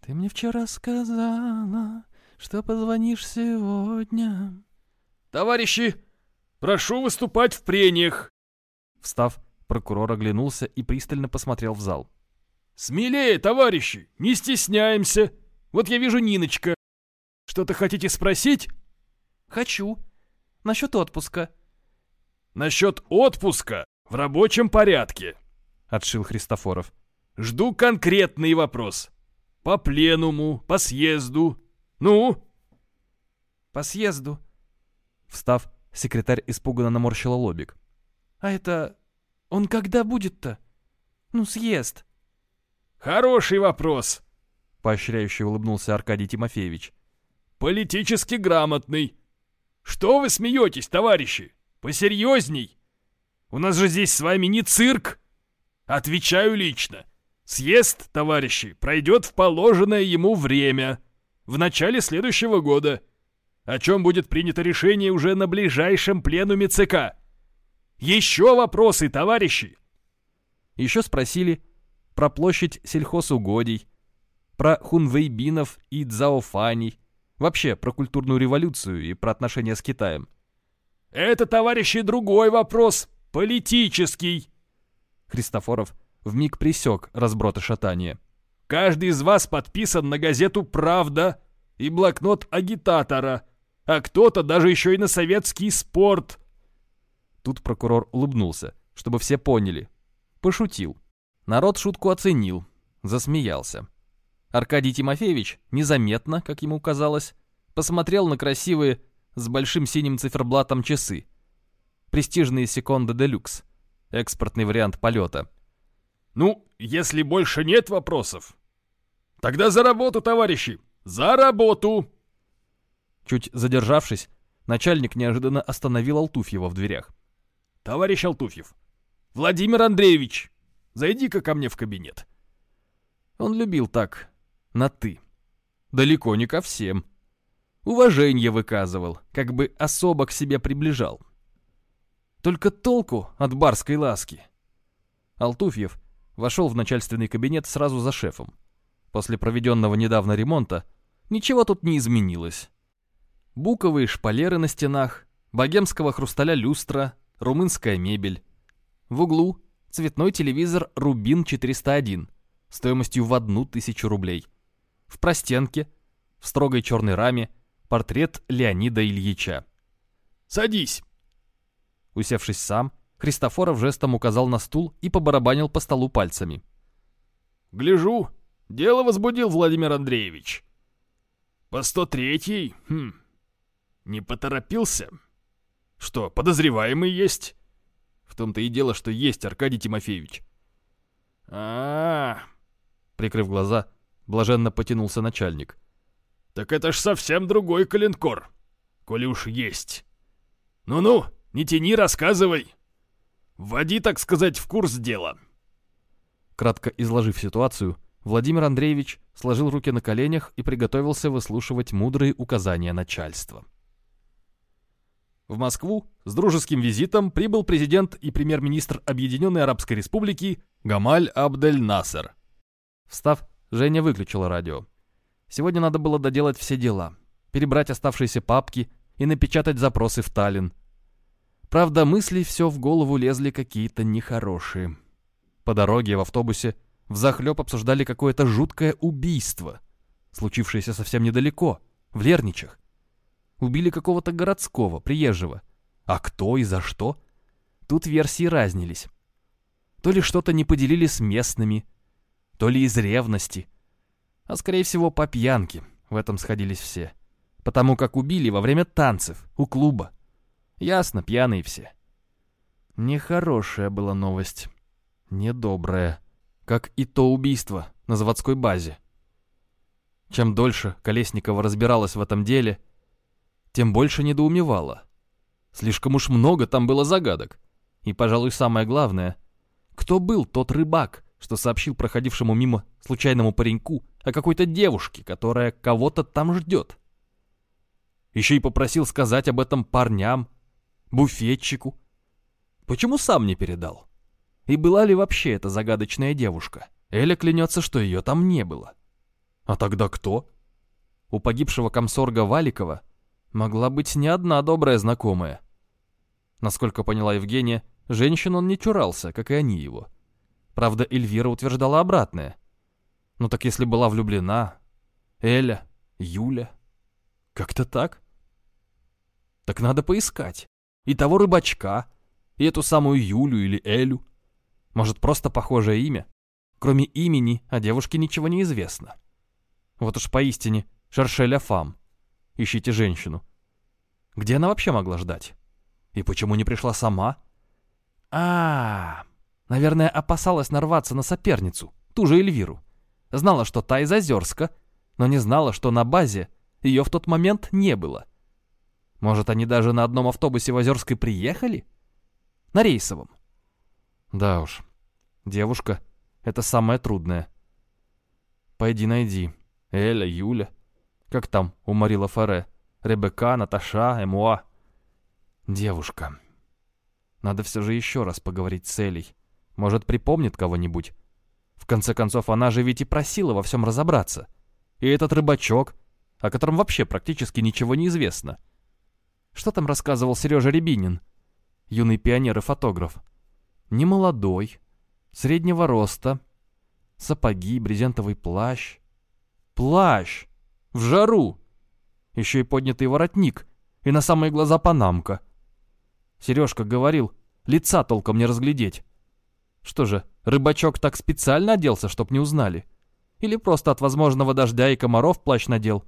S1: «Ты мне вчера сказала, что позвонишь сегодня».
S2: «Товарищи, прошу выступать в прениях!»
S1: Встав, прокурор оглянулся и пристально посмотрел в зал.
S2: «Смелее, товарищи, не стесняемся. Вот я вижу Ниночка. Что-то хотите спросить?»
S3: «Хочу. Насчет отпуска».
S2: «Насчет отпуска в рабочем порядке», —
S1: отшил Христофоров.
S2: «Жду конкретный вопрос. По пленуму, по съезду. Ну?»
S3: «По съезду».
S1: Встав, секретарь испуганно наморщила лобик.
S3: «А это... он когда будет-то? Ну, съезд».
S2: «Хороший вопрос», —
S1: поощряюще улыбнулся Аркадий Тимофеевич.
S2: «Политически грамотный. Что вы смеетесь, товарищи? Посерьезней. У нас же здесь с вами не цирк. Отвечаю лично. Съезд, товарищи, пройдет в положенное ему время, в начале следующего года, о чем будет принято решение уже на ближайшем пленуме ЦК. Еще вопросы, товарищи?»
S1: Еще спросили, про площадь сельхозугодий, про хунвейбинов и дзаофаней, вообще про культурную революцию и про отношения с Китаем.
S2: «Это, товарищи, другой вопрос, политический!»
S1: Христофоров вмиг присек разброты шатания.
S2: «Каждый из вас подписан на газету «Правда» и блокнот агитатора, а кто-то даже еще и на советский спорт!»
S1: Тут прокурор улыбнулся, чтобы все поняли. Пошутил. Народ шутку оценил, засмеялся. Аркадий Тимофеевич, незаметно, как ему казалось, посмотрел на красивые, с большим синим циферблатом часы. Престижные секунды де люкс. Экспортный вариант полета.
S2: «Ну, если больше нет вопросов, тогда за работу, товарищи! За работу!»
S1: Чуть задержавшись, начальник неожиданно остановил Алтуфьева в дверях.
S2: «Товарищ Алтуфьев, Владимир Андреевич, Зайди-ка ко мне в кабинет».
S1: Он любил так, на «ты». Далеко не ко всем. Уважение выказывал, как бы особо к себе приближал. Только толку от барской ласки. Алтуфьев вошел в начальственный кабинет сразу за шефом. После проведенного недавно ремонта ничего тут не изменилось. Буковые шпалеры на стенах, богемского хрусталя люстра, румынская мебель. В углу цветной телевизор «Рубин 401» стоимостью в одну тысячу рублей. В простенке, в строгой черной раме, портрет Леонида Ильича.
S2: «Садись!»
S1: Усевшись сам, Христофоров жестом указал на стул и побарабанил по столу пальцами.
S2: «Гляжу, дело возбудил Владимир Андреевич. По 103-й? Хм, не поторопился? Что, подозреваемый есть?»
S1: В том-то и дело, что есть Аркадий Тимофеевич.
S2: а, -а, -а
S1: Прикрыв глаза, блаженно потянулся начальник.
S2: «Так это ж совсем другой коленкор, коли уж есть. Ну-ну, не тяни, рассказывай. Вводи, так сказать, в курс дела».
S1: Кратко изложив ситуацию, Владимир Андреевич сложил руки на коленях и приготовился выслушивать мудрые указания начальства. В Москву с дружеским визитом прибыл президент и премьер-министр Объединенной Арабской Республики Гамаль Абдель Насер. Встав, Женя выключила радио. Сегодня надо было доделать все дела, перебрать оставшиеся папки и напечатать запросы в Таллин. Правда, мысли все в голову лезли какие-то нехорошие. По дороге в автобусе взахлеб обсуждали какое-то жуткое убийство, случившееся совсем недалеко, в Лерничах. Убили какого-то городского, приезжего. А кто и за что? Тут версии разнились. То ли что-то не поделили с местными, то ли из ревности. А скорее всего по пьянке, в этом сходились все. потому как убили во время танцев у клуба. Ясно, пьяные все. Нехорошая была новость. Недобрая. Как и то убийство на заводской базе. Чем дольше Колесникова разбиралась в этом деле, тем больше недоумевала. Слишком уж много там было загадок. И, пожалуй, самое главное, кто был тот рыбак, что сообщил проходившему мимо случайному пареньку о какой-то девушке, которая кого-то там ждет. Еще и попросил сказать об этом парням, буфетчику. Почему сам не передал? И была ли вообще эта загадочная девушка? Эля клянется, что ее там не было. А тогда кто? У погибшего комсорга Валикова могла быть не одна добрая знакомая. Насколько поняла Евгения, женщин он не чурался, как и они его. Правда, Эльвира утверждала обратное. Ну так если была влюблена, Эля, Юля, как-то так. Так надо поискать. И того рыбачка, и эту самую Юлю или Элю. Может, просто похожее имя? Кроме имени о девушке ничего не известно. Вот уж поистине, Шершеля Фам. Ищите женщину. Где она вообще могла ждать? И почему не пришла сама? А, -а, -а наверное, опасалась нарваться на соперницу, ту же Эльвиру. Знала, что та из Озерска, но не знала, что на базе ее в тот момент не было. Может, они даже на одном автобусе в Озерской приехали? На рейсовом. Да уж, девушка — это самое трудное. Пойди найди. Эля, Юля. Как там у Марила Фаре? Ребекка, Наташа, Эмуа. Девушка. Надо все же еще раз поговорить с Элей. Может, припомнит кого-нибудь. В конце концов, она же ведь и просила во всем разобраться. И этот рыбачок, о котором вообще практически ничего не известно. Что там рассказывал Сережа Рябинин? Юный пионер и фотограф. Немолодой, среднего роста, сапоги, брезентовый плащ. Плащ! В жару! Еще и поднятый воротник, и на самые глаза панамка. Сережка говорил, лица толком не разглядеть. Что же, рыбачок так специально оделся, чтоб не узнали? Или просто от возможного дождя и комаров плащ надел?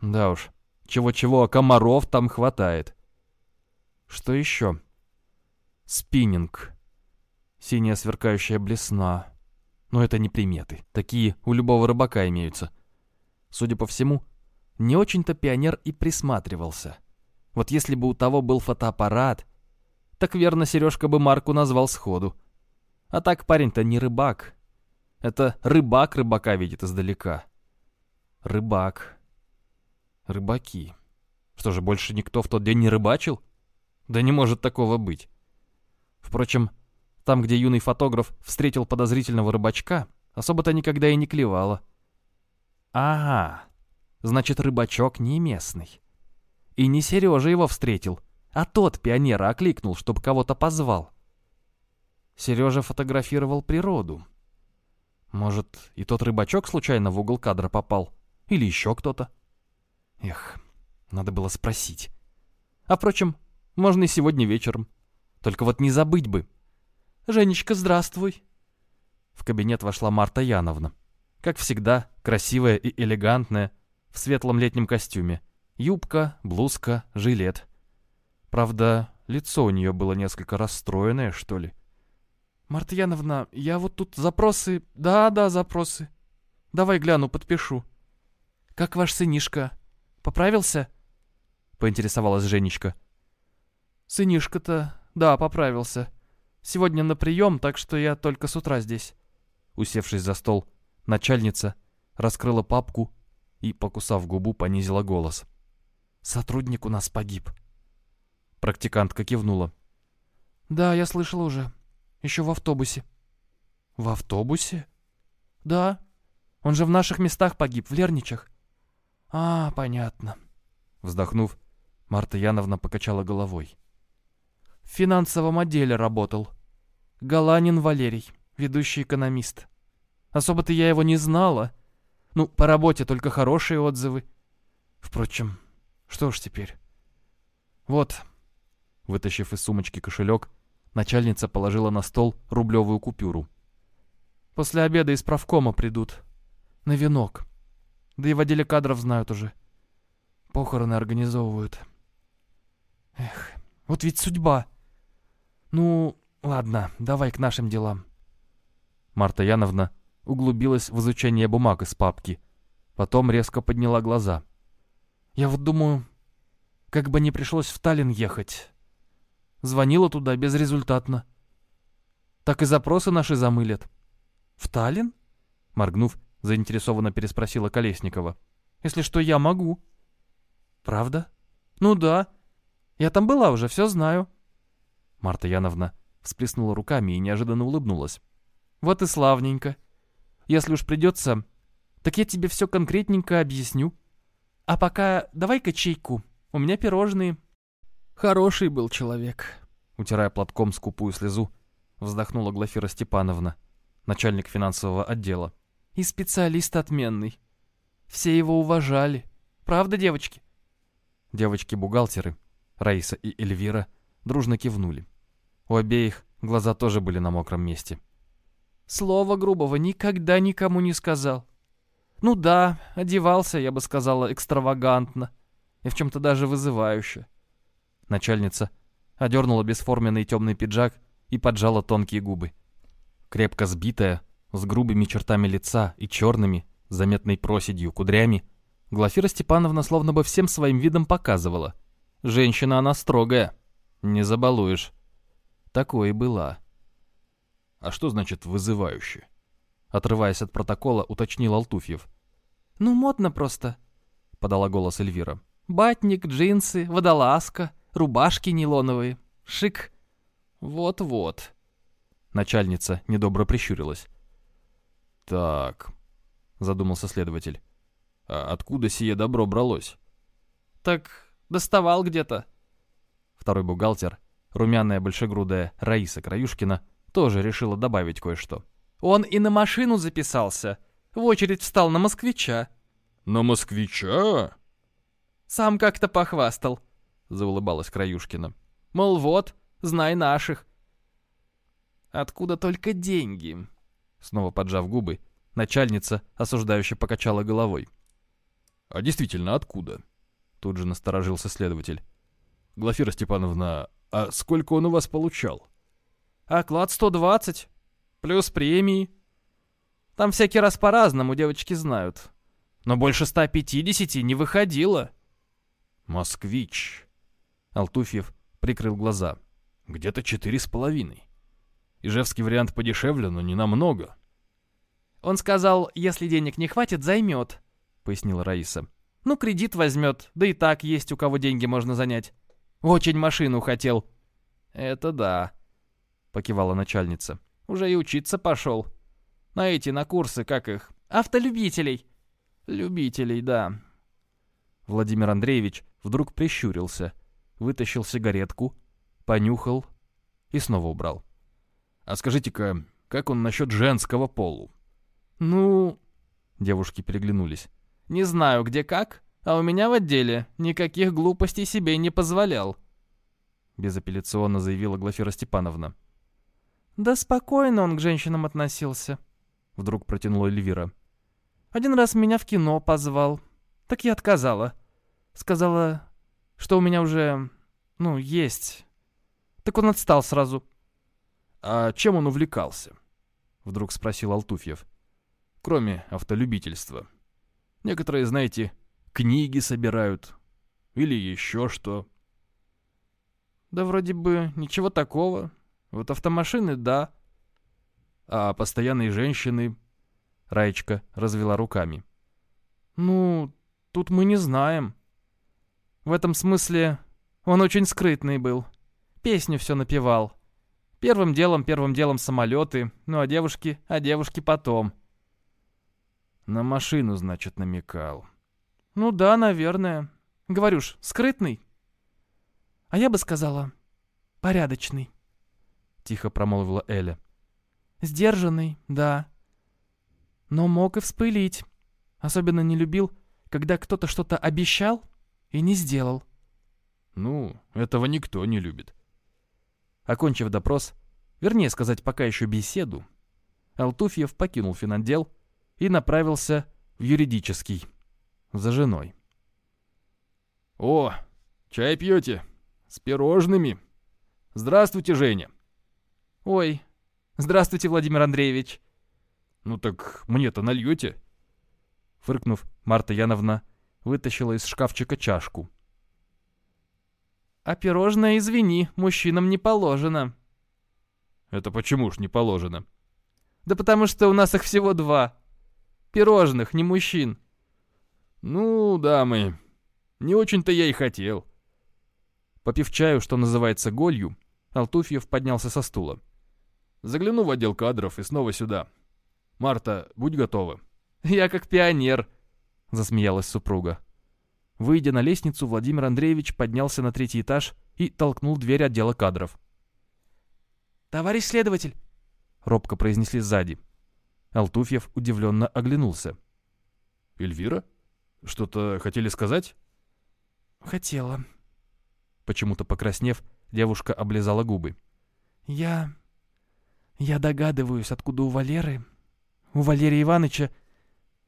S1: Да уж, чего-чего, а комаров там хватает. Что еще? Спиннинг. Синяя сверкающая блесна. Но это не приметы. Такие у любого рыбака имеются. Судя по всему, не очень-то пионер и присматривался. Вот если бы у того был фотоаппарат, так верно Сережка бы марку назвал сходу. А так парень-то не рыбак. Это рыбак рыбака видит издалека. Рыбак. Рыбаки. Что же, больше никто в тот день не рыбачил? Да не может такого быть. Впрочем, там, где юный фотограф встретил подозрительного рыбачка, особо-то никогда и не клевало. Ага, значит, рыбачок не местный. И не Сережа его встретил, а тот пионера окликнул, чтобы кого-то позвал. Сережа фотографировал природу. Может, и тот рыбачок случайно в угол кадра попал? Или еще кто-то? Эх, надо было спросить. А впрочем, можно и сегодня вечером. Только вот не забыть бы. «Женечка, здравствуй!» В кабинет вошла Марта Яновна. Как всегда, красивая и элегантная, в светлом летнем костюме. Юбка, блузка, жилет. Правда, лицо у нее было несколько расстроенное, что ли. «Марта Яновна, я вот тут запросы... Да-да, запросы. Давай гляну, подпишу. Как ваш сынишка? Поправился?» Поинтересовалась Женечка. «Сынишка-то... Да, поправился. Сегодня на прием, так что я только с утра здесь». Усевшись за стол, начальница раскрыла папку и, покусав губу, понизила голос. «Сотрудник у нас погиб». Практикантка кивнула. «Да, я слышала уже. Еще в автобусе». «В автобусе?» «Да. Он же в наших местах погиб, в Лерничах». «А, понятно». Вздохнув, Марта Яновна покачала головой. «В финансовом отделе работал. Галанин Валерий, ведущий экономист. Особо-то я его не знала. Ну, по работе только хорошие отзывы. Впрочем, что ж теперь? Вот». Вытащив из сумочки кошелек, Начальница положила на стол рублевую купюру. «После обеда из правкома придут. На венок. Да и в отделе кадров знают уже.
S3: похороны организовывают. Эх, вот ведь судьба. Ну, ладно, давай к нашим делам.
S1: Марта Яновна углубилась в изучение бумаг из папки. Потом резко подняла глаза.
S3: Я вот думаю, как бы не пришлось в Таллин ехать. Звонила туда безрезультатно. Так и запросы наши замылят. В Таллин? Моргнув, заинтересованно переспросила Колесникова. Если что, я могу. Правда? Ну да. Я там была уже, все знаю. Марта Яновна всплеснула руками и неожиданно улыбнулась. Вот и славненько. Если уж придется, так я тебе все конкретненько объясню. А пока давай-ка чайку. У меня пирожные. Хороший был человек. Утирая платком скупую слезу, вздохнула Глафира Степановна, начальник финансового отдела. И специалист отменный. Все его уважали. Правда, девочки? Девочки-бухгалтеры, Раиса и Эльвира, дружно кивнули. У обеих глаза тоже были на мокром месте. Слова грубого никогда никому не сказал. Ну да, одевался, я бы сказала, экстравагантно. И в чем-то даже вызывающе. Начальница одернула бесформенный темный пиджак и поджала тонкие губы. Крепко сбитая, с грубыми чертами лица и черными, заметной проседью, кудрями, Глафира Степановна словно бы всем своим видом показывала. Женщина она строгая, не забалуешь. Такое и была.
S2: А что значит «вызывающе»?
S1: Отрываясь от протокола, уточнил Алтуфьев.
S3: «Ну, модно просто», — подала голос Эльвира. «Батник, джинсы, водолазка, рубашки нейлоновые. Шик».
S1: «Вот-вот». Начальница недобро прищурилась.
S2: «Так», — задумался следователь. «А откуда сие добро бралось?»
S3: «Так доставал где-то».
S1: Второй бухгалтер, румяная большегрудая Раиса Краюшкина, тоже решила добавить кое-что.
S3: «Он и на машину записался. В очередь встал на москвича».
S2: «На москвича?»
S3: «Сам как-то похвастал», — заулыбалась Краюшкина. «Мол, вот, знай наших». «Откуда только деньги?» Снова поджав губы, начальница осуждающе покачала головой.
S2: «А действительно, откуда?» Тут же насторожился следователь. «Глафира Степановна, а сколько он у вас получал?»
S3: Оклад 120. Плюс премии. Там всякий раз по-разному, девочки знают. Но больше 150 не выходило.
S2: Москвич.
S1: Алтуфьев прикрыл глаза.
S2: Где-то четыре с половиной. Ижевский вариант подешевле, но не намного.
S3: Он сказал, если денег не хватит, займет, пояснила Раиса. Ну, кредит возьмет, да и так есть у кого деньги можно занять. Очень машину хотел. Это да. — покивала начальница. «Уже и учиться пошел. На эти, на курсы, как их? Автолюбителей». «Любителей, да».
S1: Владимир Андреевич вдруг прищурился, вытащил сигаретку, понюхал и снова убрал.
S2: «А скажите-ка, как он насчет женского полу?»
S3: «Ну...» Девушки переглянулись. «Не знаю, где как, а у меня в отделе никаких глупостей себе не позволял», безапелляционно заявила Глафира Степановна. «Да спокойно он к женщинам относился», — вдруг протянула Эльвира. «Один раз меня в кино позвал. Так я отказала. Сказала, что у меня уже, ну, есть. Так он отстал сразу».
S2: «А чем он увлекался?» — вдруг спросил Алтуфьев. «Кроме автолюбительства. Некоторые, знаете, книги собирают. Или еще что».
S3: «Да вроде бы ничего такого», вот автомашины — да.
S2: А постоянные женщины...
S1: Раечка развела руками.
S3: Ну, тут мы не знаем. В этом смысле он очень скрытный был. Песню все напевал. Первым делом, первым делом самолеты, ну а девушки, а девушки потом.
S2: На машину, значит, намекал.
S3: Ну да, наверное. Говорю ж, скрытный. А я бы сказала, порядочный. — тихо промолвила Эля. «Сдержанный, да. Но мог и вспылить. Особенно не любил, когда кто-то что-то обещал и не сделал».
S2: «Ну, этого никто не любит».
S1: Окончив допрос, вернее сказать, пока еще беседу, Алтуфьев покинул финотдел и направился в юридический, за женой.
S2: О, чай пьете? С пирожными? Здравствуйте, Женя.
S3: Ой, здравствуйте, Владимир Андреевич.
S2: Ну так мне-то нальете?
S1: Фыркнув, Марта Яновна вытащила из шкафчика чашку.
S3: А пирожное, извини, мужчинам не положено.
S2: Это почему ж не положено?
S3: Да потому что у нас их всего два. Пирожных, не мужчин.
S2: Ну, дамы, не очень-то я и хотел.
S1: Попив чаю, что называется голью, Алтуфьев поднялся со стула.
S2: Загляну в отдел кадров и снова сюда. Марта, будь готова.
S3: Я как пионер,
S1: засмеялась супруга. Выйдя на лестницу, Владимир Андреевич поднялся на третий этаж и толкнул дверь отдела кадров.
S3: «Товарищ следователь!»
S1: — робко произнесли сзади. Алтуфьев удивленно оглянулся.
S2: «Эльвира? Что-то хотели сказать?»
S3: «Хотела».
S1: Почему-то покраснев, девушка облизала губы.
S3: «Я... я догадываюсь, откуда у Валеры, у Валерия Ивановича,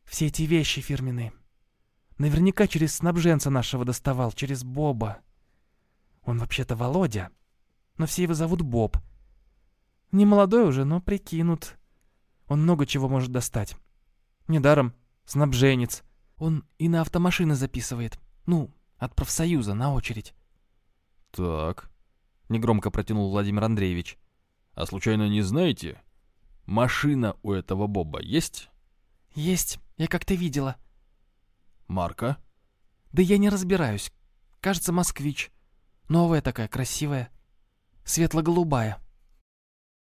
S3: все эти вещи фирменные. Наверняка через снабженца нашего доставал, через Боба. Он вообще-то Володя, но все его зовут Боб. Не молодой уже, но прикинут. Он много чего может достать. Недаром снабженец. Он и на автомашины записывает. Ну, от профсоюза на очередь.
S1: Так, негромко протянул Владимир Андреевич.
S2: А случайно не знаете, машина у этого Боба есть?
S3: Есть, я как-то видела.
S2: Марка?
S3: Да я не разбираюсь. Кажется, москвич. Новая такая, красивая. Светло-голубая.